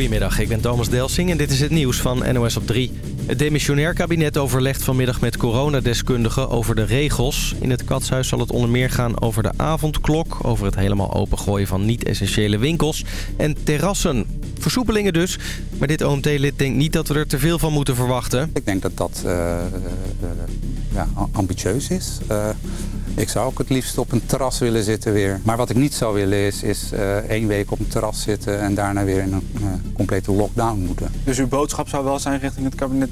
Goedemiddag, ik ben Thomas Delsing en dit is het nieuws van NOS op 3. Het demissionair kabinet overlegt vanmiddag met coronadeskundigen over de regels. In het katshuis zal het onder meer gaan over de avondklok... over het helemaal opengooien van niet-essentiële winkels en terrassen. Versoepelingen dus, maar dit OMT-lid denkt niet dat we er te veel van moeten verwachten. Ik denk dat dat uh, uh, ja, ambitieus is. Ik zou ook het liefst op een terras willen zitten weer. Maar wat ik niet zou willen is, is uh, één week op een terras zitten... en daarna weer in een uh, complete lockdown moeten. Dus uw boodschap zou wel zijn richting het kabinet...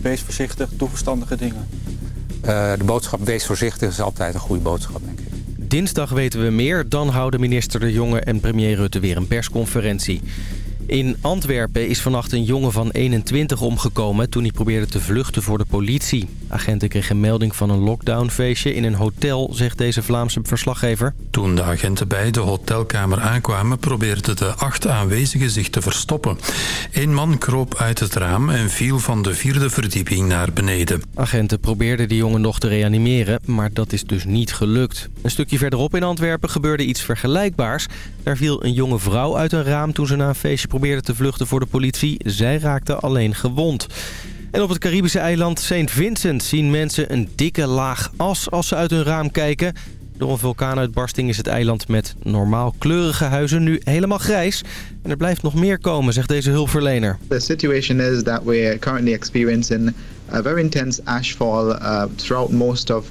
wees voorzichtig, doe verstandige dingen? Uh, de boodschap wees voorzichtig is altijd een goede boodschap, denk ik. Dinsdag weten we meer. Dan houden minister De Jonge en premier Rutte weer een persconferentie. In Antwerpen is vannacht een jongen van 21 omgekomen toen hij probeerde te vluchten voor de politie. Agenten kregen een melding van een lockdownfeestje in een hotel, zegt deze Vlaamse verslaggever. Toen de agenten bij de hotelkamer aankwamen probeerden de acht aanwezigen zich te verstoppen. Eén man kroop uit het raam en viel van de vierde verdieping naar beneden. Agenten probeerden de jongen nog te reanimeren, maar dat is dus niet gelukt. Een stukje verderop in Antwerpen gebeurde iets vergelijkbaars. Daar viel een jonge vrouw uit een raam toen ze na een feestje probeerde te vluchten voor de politie. Zij raakte alleen gewond. En op het Caribische eiland St. Vincent zien mensen een dikke laag as als ze uit hun raam kijken. Door een vulkaanuitbarsting is het eiland met normaal kleurige huizen nu helemaal grijs. En er blijft nog meer komen, zegt deze hulpverlener. The situation is that we're currently experiencing a very intense ashfall uh, throughout most of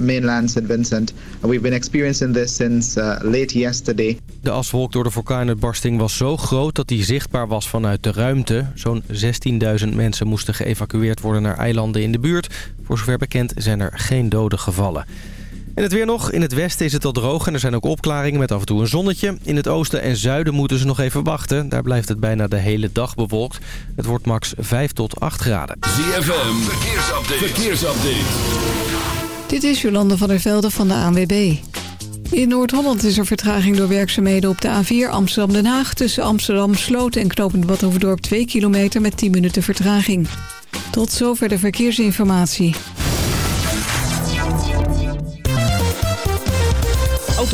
mainland St. Vincent. And we've been experiencing this since uh, late yesterday. De aswolk door de vulkaanuitbarsting was zo groot dat die zichtbaar was vanuit de ruimte. Zo'n 16.000 mensen moesten geëvacueerd worden naar eilanden in de buurt. Voor zover bekend zijn er geen doden gevallen. En het weer nog. In het westen is het al droog en er zijn ook opklaringen met af en toe een zonnetje. In het oosten en zuiden moeten ze nog even wachten. Daar blijft het bijna de hele dag bewolkt. Het wordt max 5 tot 8 graden. ZFM, verkeersupdate. verkeersupdate. Dit is Jolande van der Velde van de ANWB. In Noord-Holland is er vertraging door werkzaamheden op de A4 Amsterdam-Den Haag... tussen Amsterdam-Sloot en Knopend Badhoevedorp 2 kilometer met 10 minuten vertraging. Tot zover de verkeersinformatie.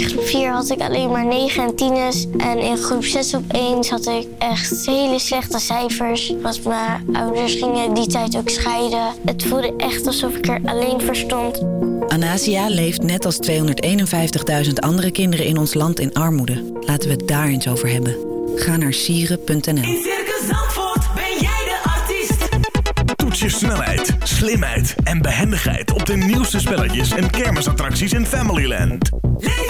In groep 4 had ik alleen maar 9 en 10's. En in groep 6 opeens had ik echt hele slechte cijfers. Want mijn ouders gingen die tijd ook scheiden. Het voelde echt alsof ik er alleen voor stond. Anasia leeft net als 251.000 andere kinderen in ons land in armoede. Laten we het daar eens over hebben. Ga naar sieren.nl In Circus Zandvoort ben jij de artiest. Toets je snelheid, slimheid en behendigheid op de nieuwste spelletjes en kermisattracties in Familyland. Leef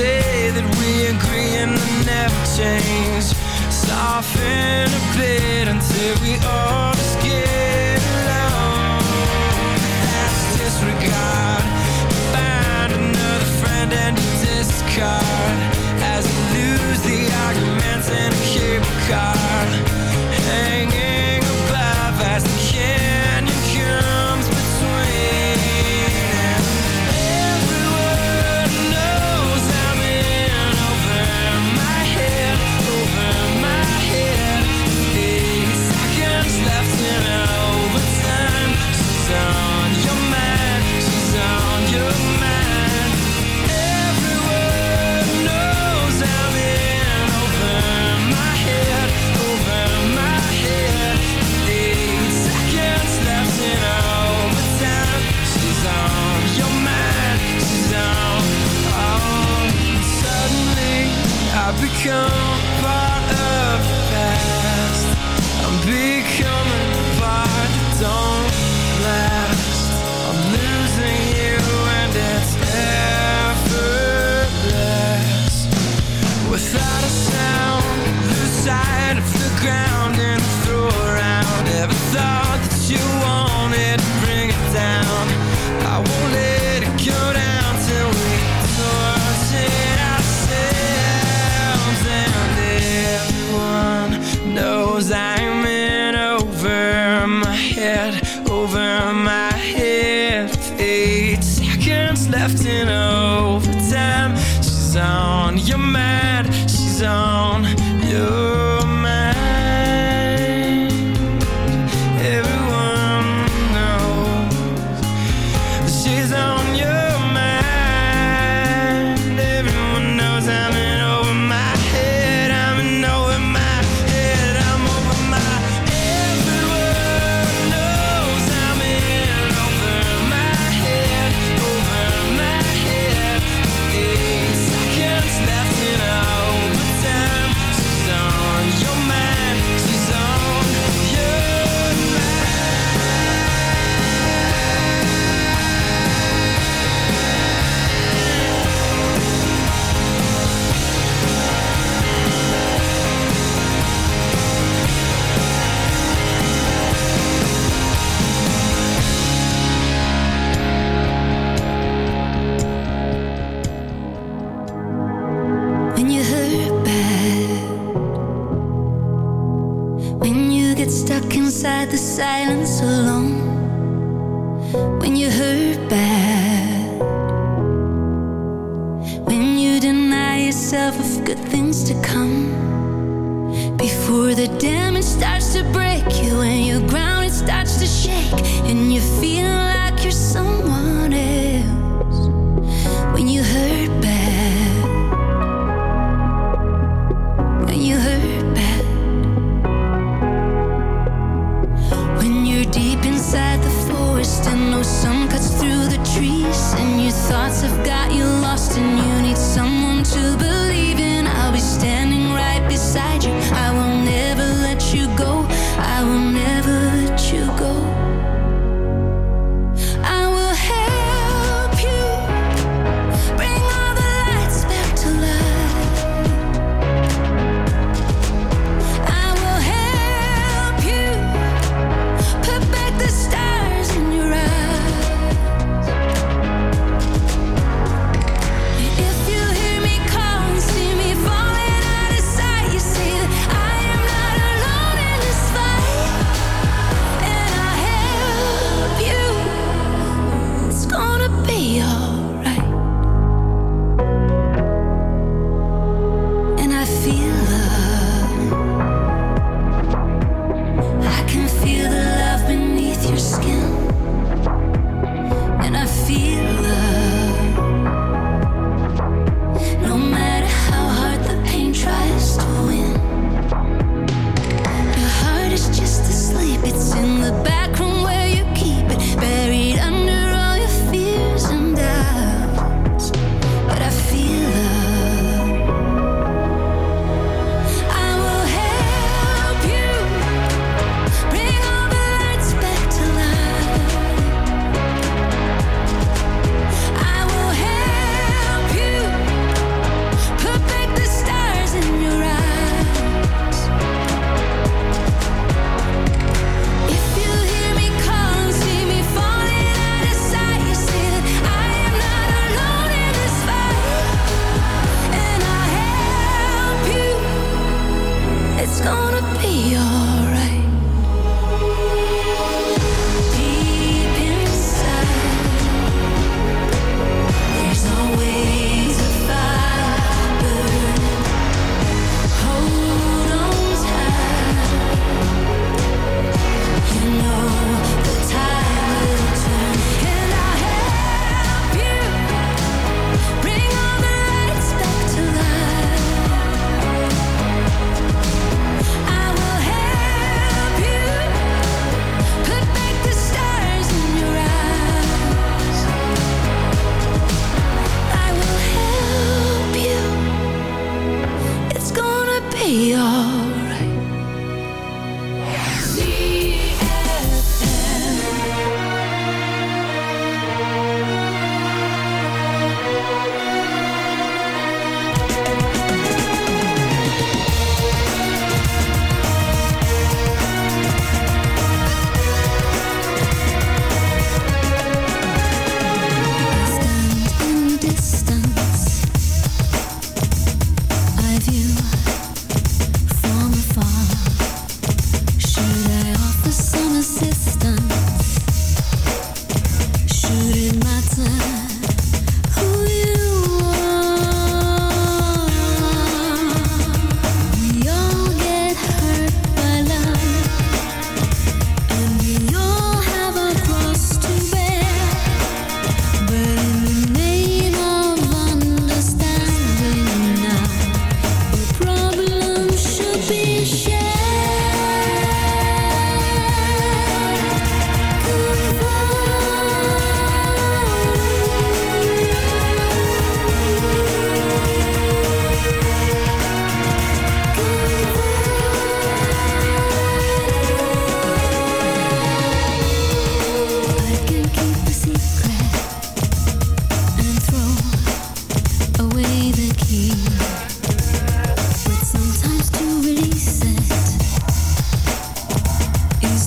say that we agree and never change Soften a bit until we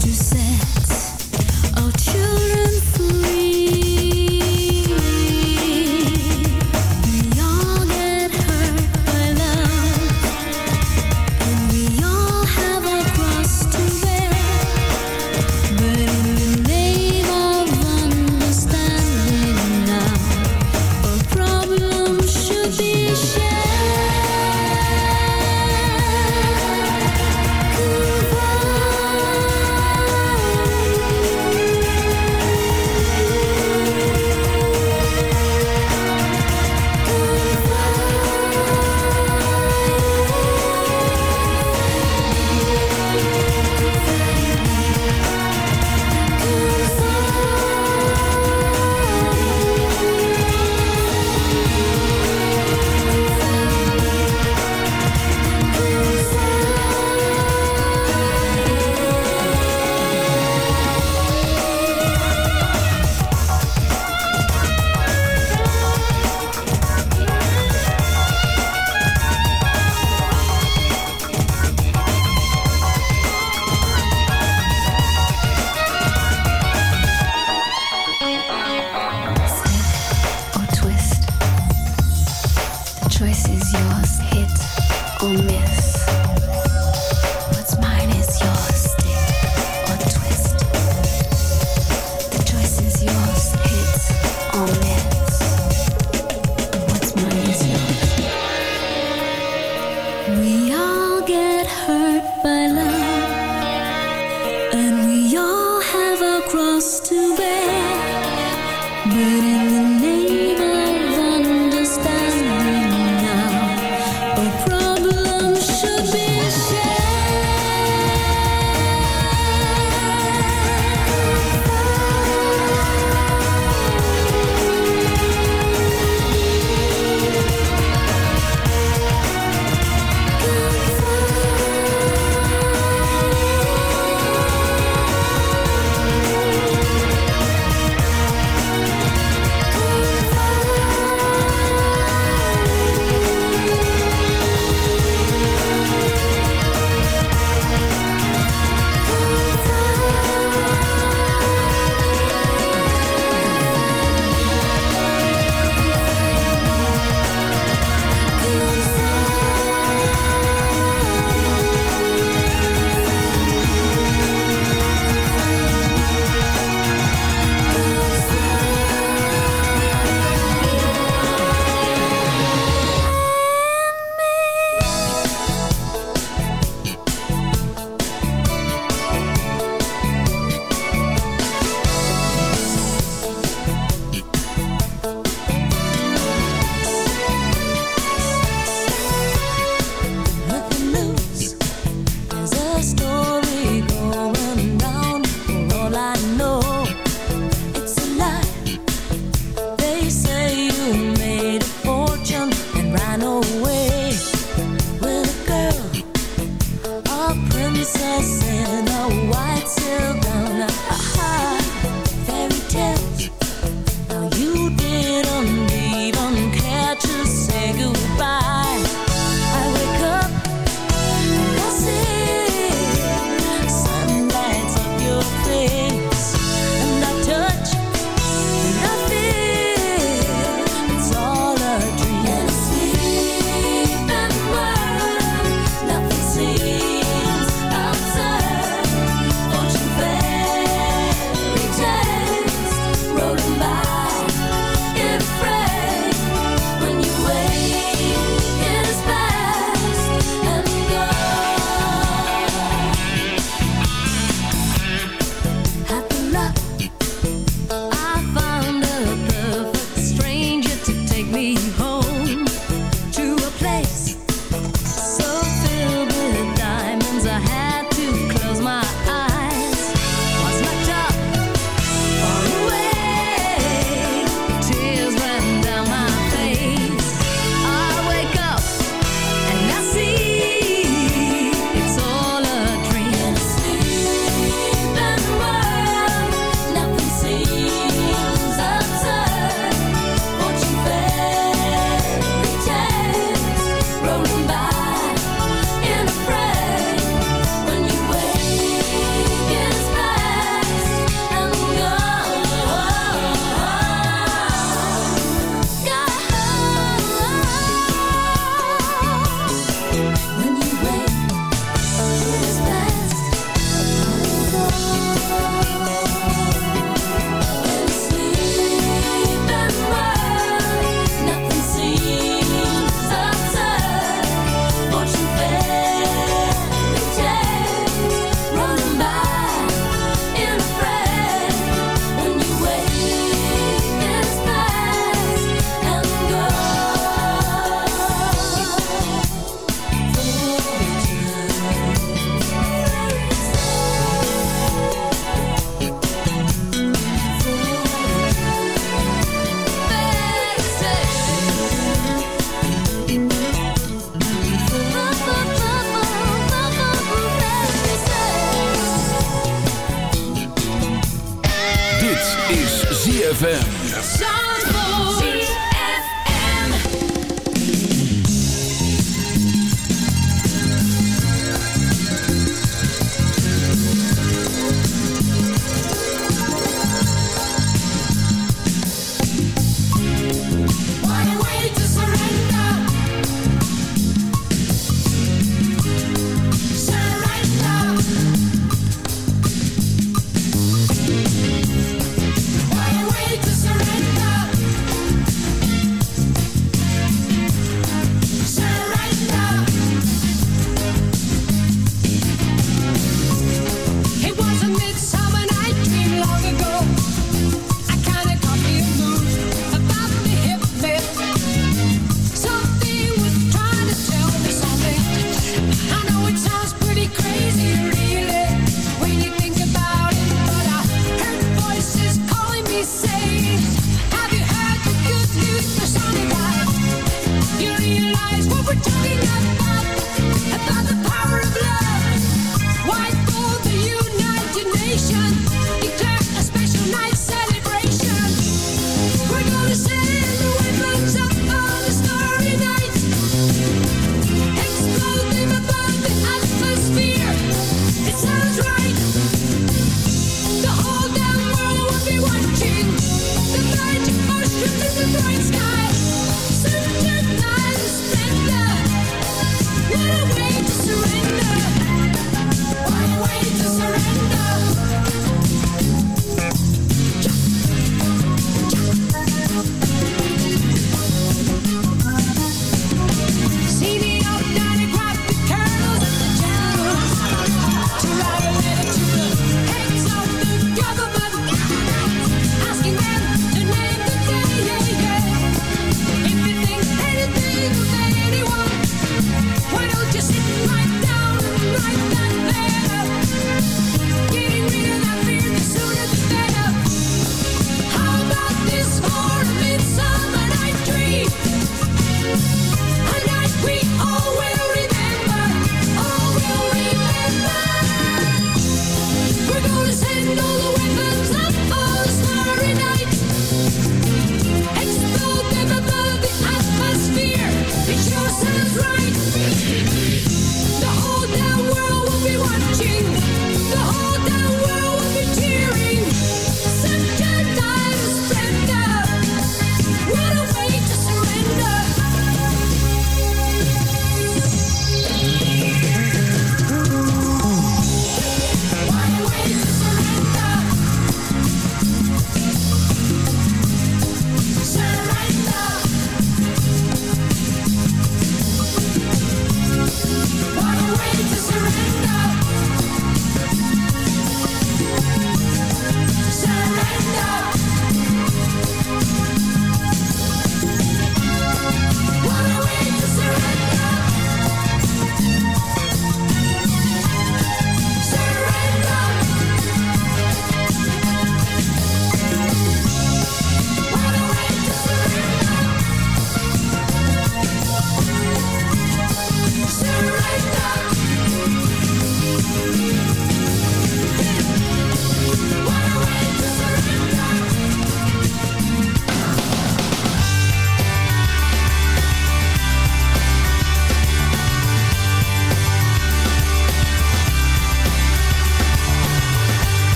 to say.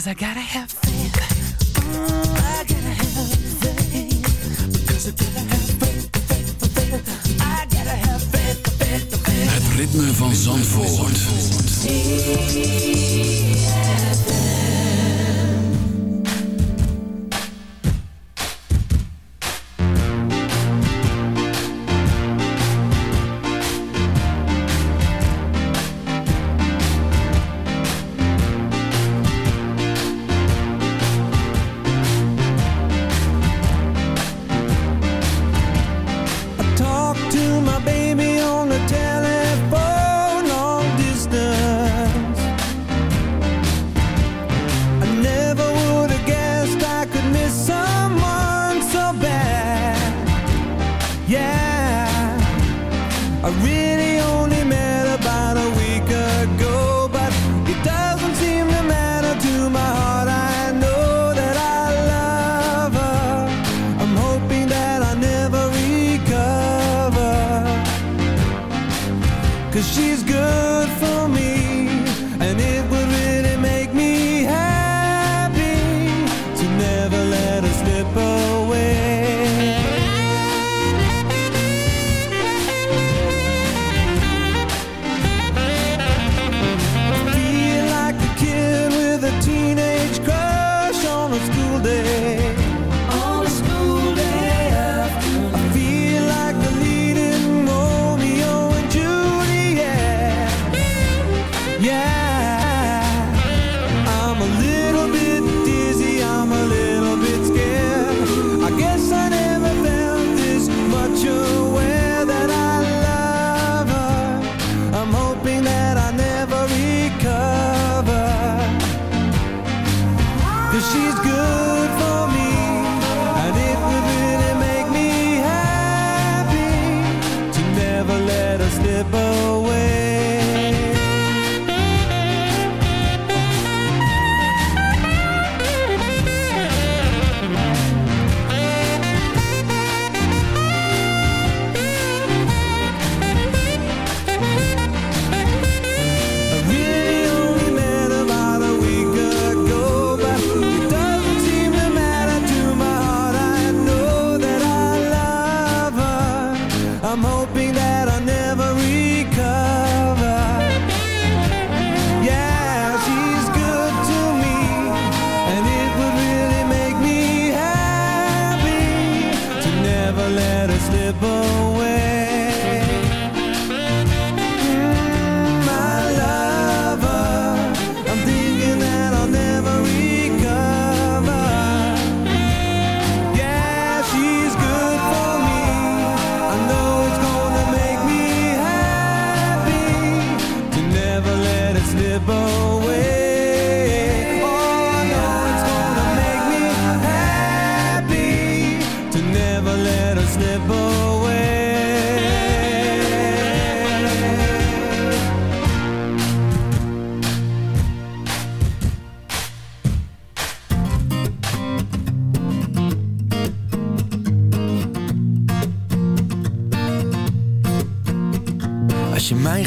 Have have I have. Het ritme van Zandvoort. Zandvoort.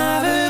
my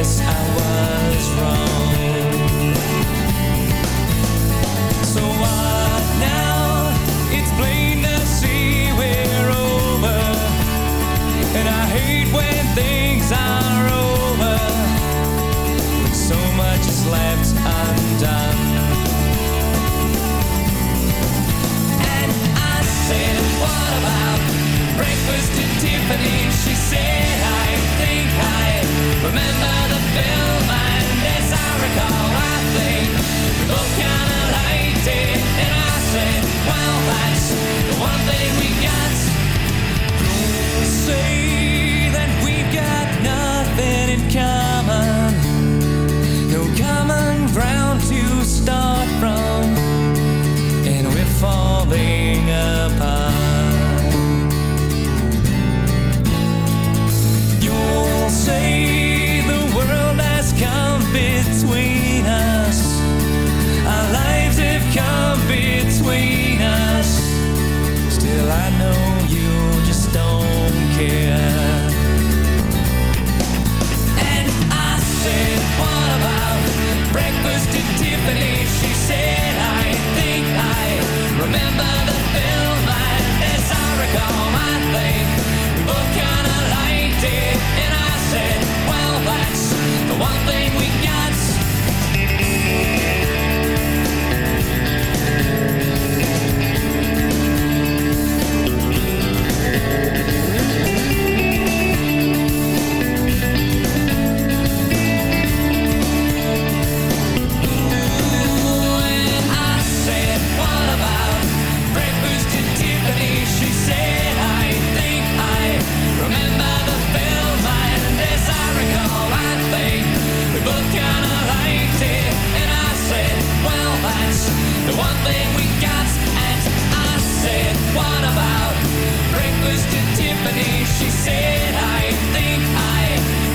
I was wrong. So what now? It's plain to see we're over. And I hate when things are over. When so much is left undone. And I said, What about breakfast Tiffany? She said, one thing we got. Don't say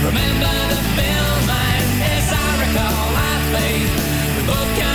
remember the film, and as I recall, I we the book.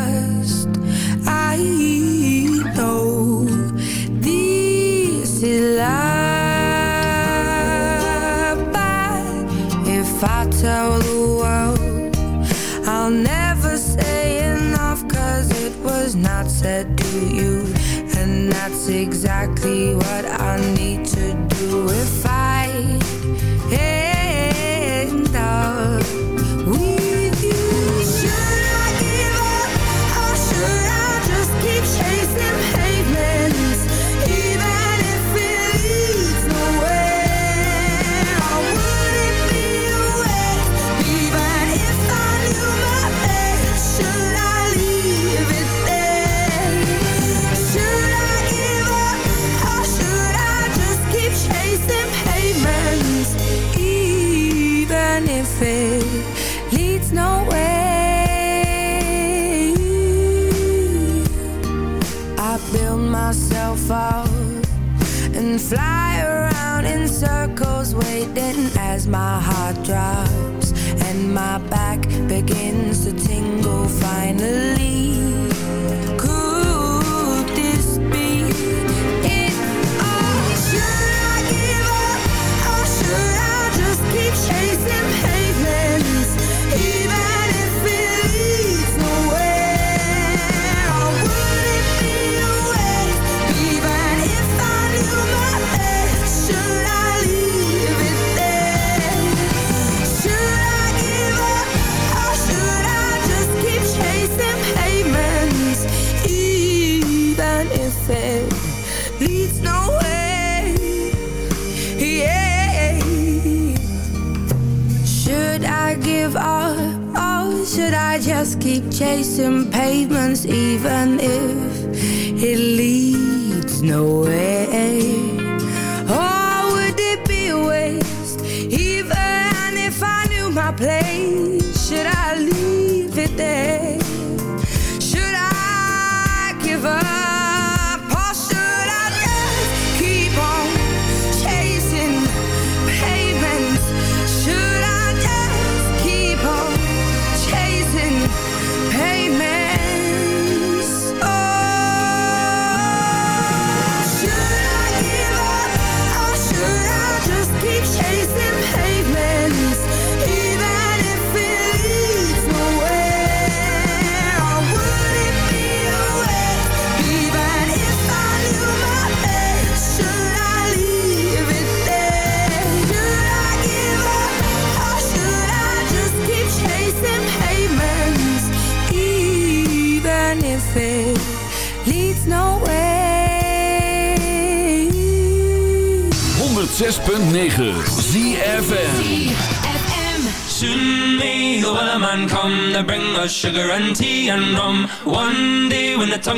Exactly what I need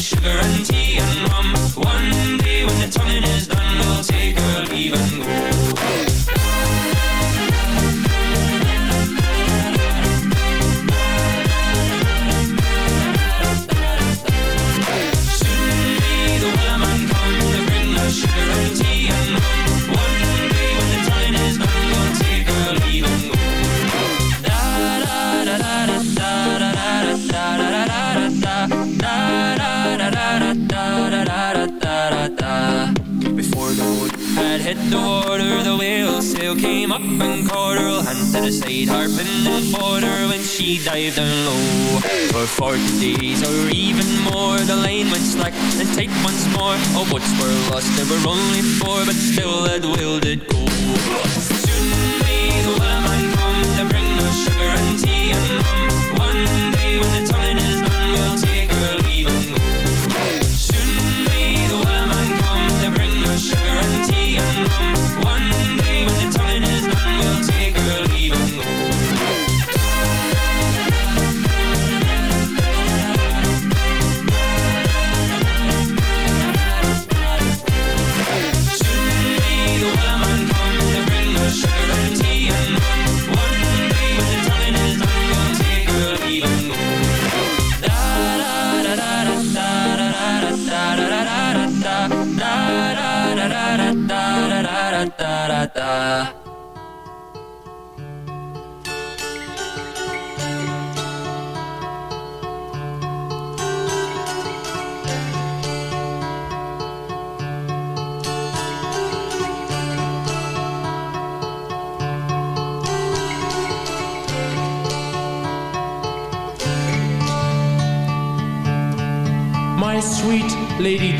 sugar and tea and rum. One day when the tonguing is done, we'll take our leave and go. Had hit the water, the whale sail came up and caught her. Hand to the side, harping fought her when she dived down low. For forty days or even more, the line went slack and tight once more. Oh, All boats were lost, there were only four, but still that whale did go.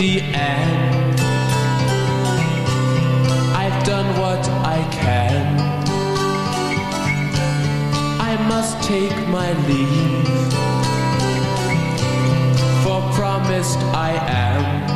Lady Anne, I've done what I can. I must take my leave, for promised I am.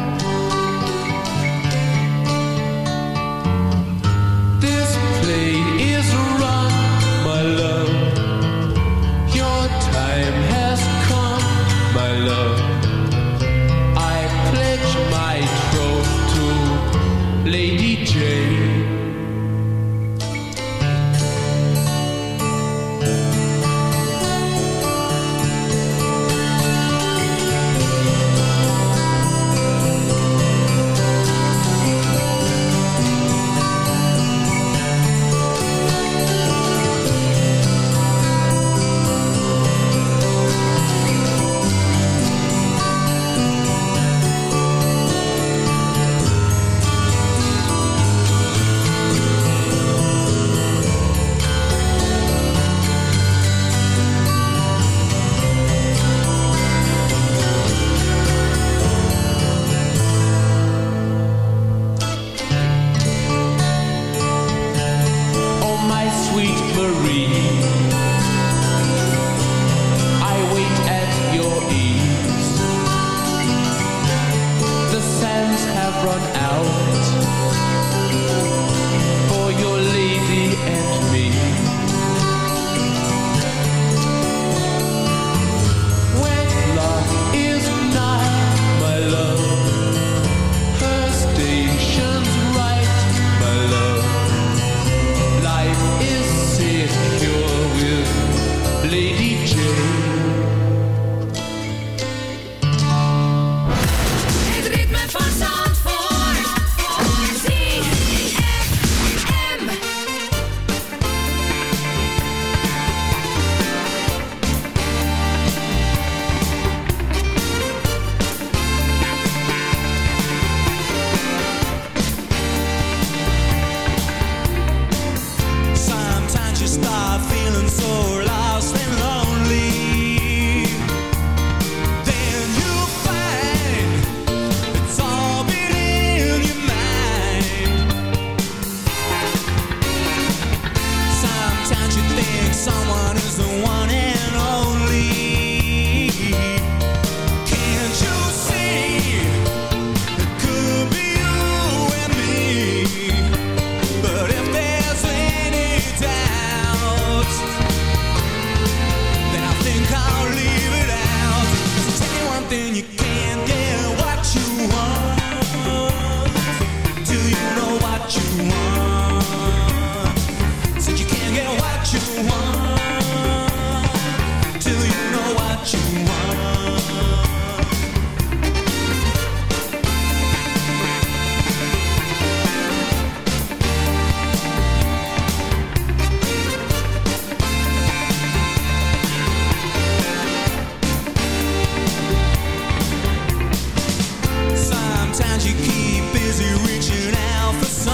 Sometimes you keep busy reaching out for something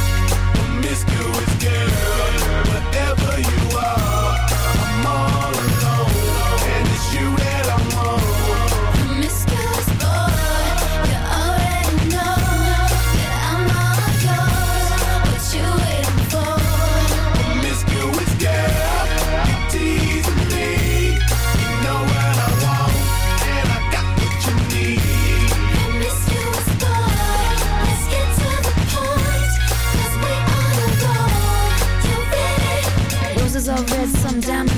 Girl, whatever you are,